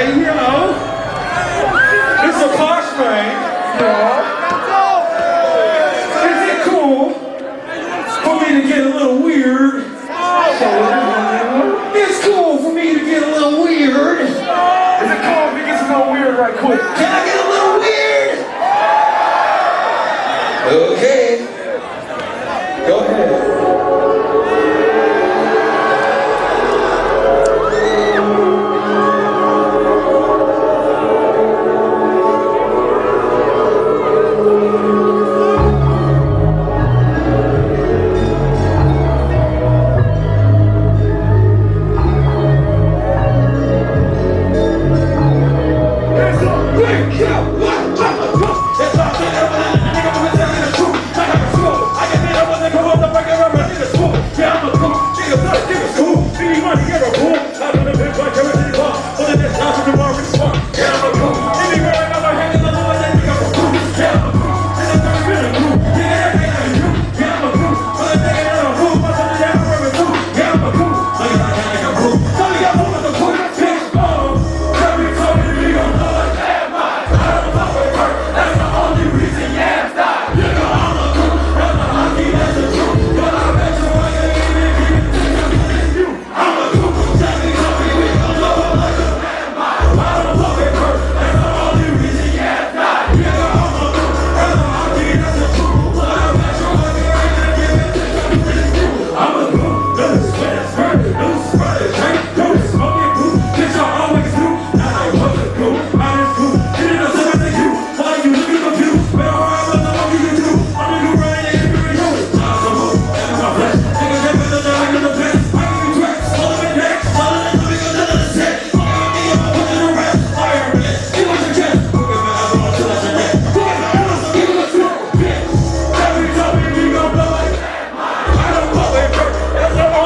Hey, you know, it's a car thing, you. Is it cool for me to get a little weird? It's cool for me to get a little weird. Is it cool if it gets a little weird right quick? Can I get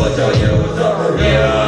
What's up, Rogelio? What's up,